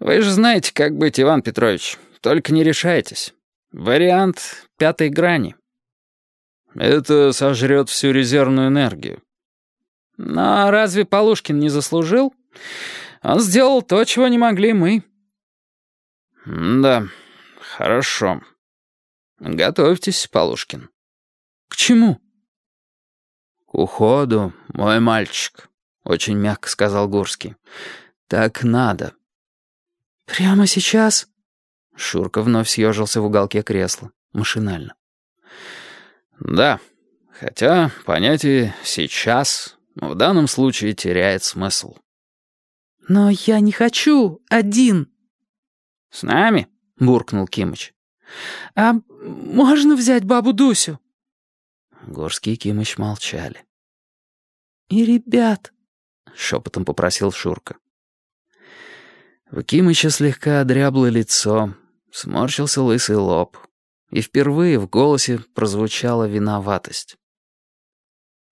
Вы же знаете, как быть, Иван Петрович. Только не решайтесь. Вариант пятой грани. Это сожрет всю резервную энергию. Но разве Полушкин не заслужил? Он сделал то, чего не могли мы. Да, хорошо. Готовьтесь, Полушкин. К чему? К уходу, мой мальчик, очень мягко сказал Гурский. Так надо. Прямо сейчас? Шурка вновь съежился в уголке кресла, машинально. Да, хотя понятие «сейчас» в данном случае теряет смысл. «Но я не хочу один». «С нами?» — буркнул Кимыч. «А можно взять бабу Дусю?» Горский и Кимыч молчали. «И ребят», — шепотом попросил Шурка. У Кимыча слегка одрябло лицо, сморщился лысый лоб, и впервые в голосе прозвучала виноватость.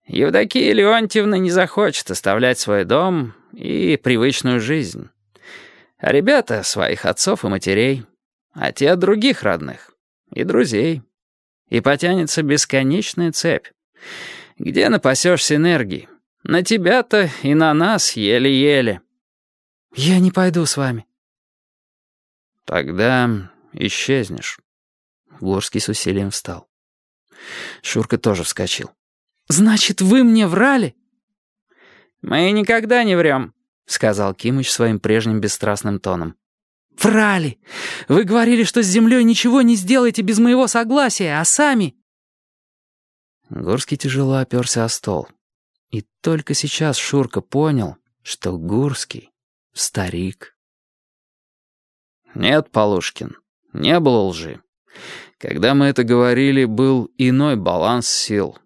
«Евдокия Леонтьевна не захочет оставлять свой дом и привычную жизнь. А ребята — своих отцов и матерей, а те — других родных и друзей. И потянется бесконечная цепь. Где напасешься энергии? На тебя-то и на нас еле-еле». «Я не пойду с вами». «Тогда исчезнешь». Горский с усилием встал. Шурка тоже вскочил. «Значит, вы мне врали?» «Мы никогда не врем», — сказал Кимыч своим прежним бесстрастным тоном. «Врали! Вы говорили, что с землей ничего не сделаете без моего согласия, а сами...» Гурский тяжело оперся о стол. И только сейчас Шурка понял, что Гурский — старик. «Нет, Полушкин, не было лжи. Когда мы это говорили, был иной баланс сил.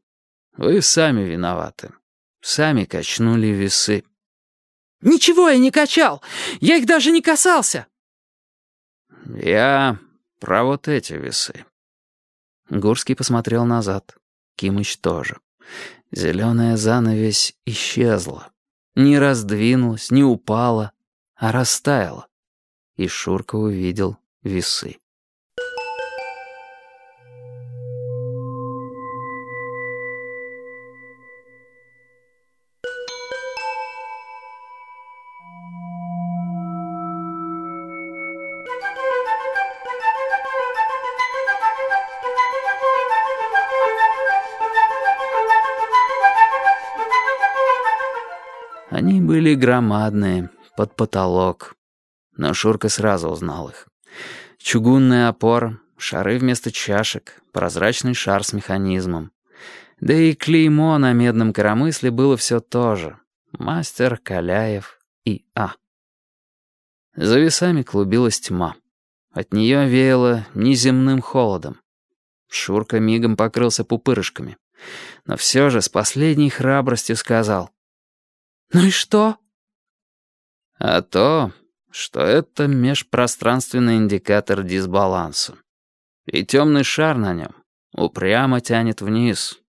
Вы сами виноваты. Сами качнули весы». «Ничего я не качал! Я их даже не касался!» «Я про вот эти весы». Гурский посмотрел назад. Кимыч тоже. Зеленая занавесь исчезла. Не раздвинулась, не упала, а растаяла. И Шурка увидел весы. Они были громадные, под потолок. Но Шурка сразу узнал их. Чугунная опора, шары вместо чашек, прозрачный шар с механизмом. Да и клеймо на медном коромысле было все то же. Мастер Каляев и А. За весами клубилась тьма. От нее веяло неземным холодом. Шурка мигом покрылся пупырышками. Но все же с последней храбростью сказал. «Ну и что?» «А то, что это межпространственный индикатор дисбаланса. И темный шар на нем упрямо тянет вниз.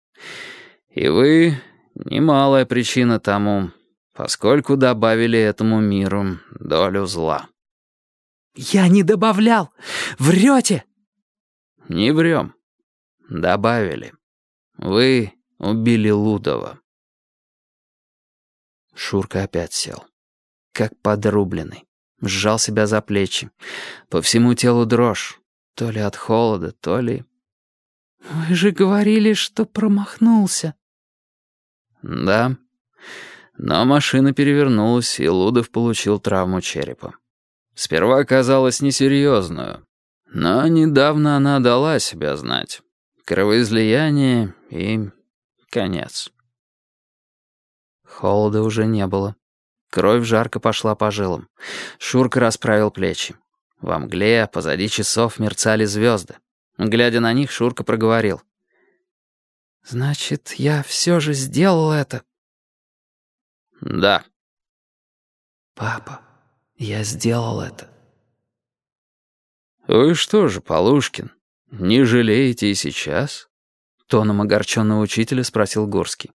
И вы — немалая причина тому, поскольку добавили этому миру долю зла». «Я не добавлял! Врете!» «Не врем. Добавили. Вы убили Лудова». Шурка опять сел. Как подрубленный. Сжал себя за плечи. По всему телу дрожь. То ли от холода, то ли... «Вы же говорили, что промахнулся». «Да. Но машина перевернулась, и Лудов получил травму черепа. Сперва казалось несерьезную, но недавно она дала себя знать. Кровоизлияние и конец». Холода уже не было. Кровь жарко пошла по жилам. Шурка расправил плечи. Во мгле позади часов мерцали звезды. Глядя на них, Шурка проговорил. «Значит, я все же сделал это?» «Да». «Папа, я сделал это». «Вы что же, Полушкин, не жалеете и сейчас?» Тоном огорченного учителя спросил Горский.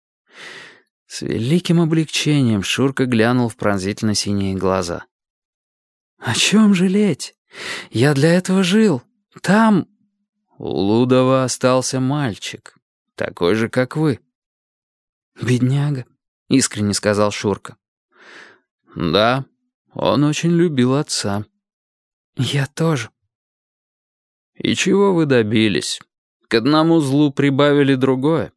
С великим облегчением Шурка глянул в пронзительно синие глаза. «О чем жалеть? Я для этого жил. Там...» «У Лудова остался мальчик, такой же, как вы». «Бедняга», — искренне сказал Шурка. «Да, он очень любил отца». «Я тоже». «И чего вы добились? К одному злу прибавили другое,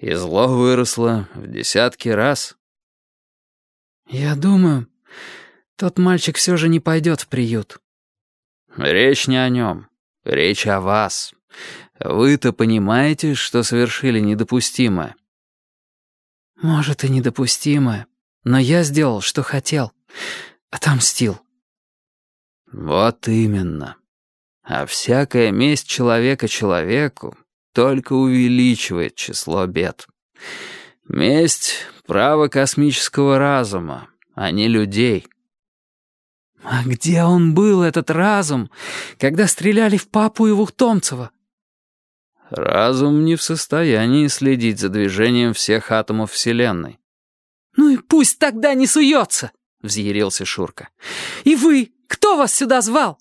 и зло выросло в десятки раз». «Я думаю, тот мальчик все же не пойдет в приют». «Речь не о нем. Речь о вас. Вы-то понимаете, что совершили недопустимое?» «Может, и недопустимое, но я сделал, что хотел. Отомстил». «Вот именно. А всякая месть человека человеку только увеличивает число бед. Месть — право космического разума, а не людей». «А где он был, этот разум, когда стреляли в папу и Вухтомцева?» «Разум не в состоянии следить за движением всех атомов Вселенной». «Ну и пусть тогда не суется!» — взъярился Шурка. «И вы! Кто вас сюда звал?»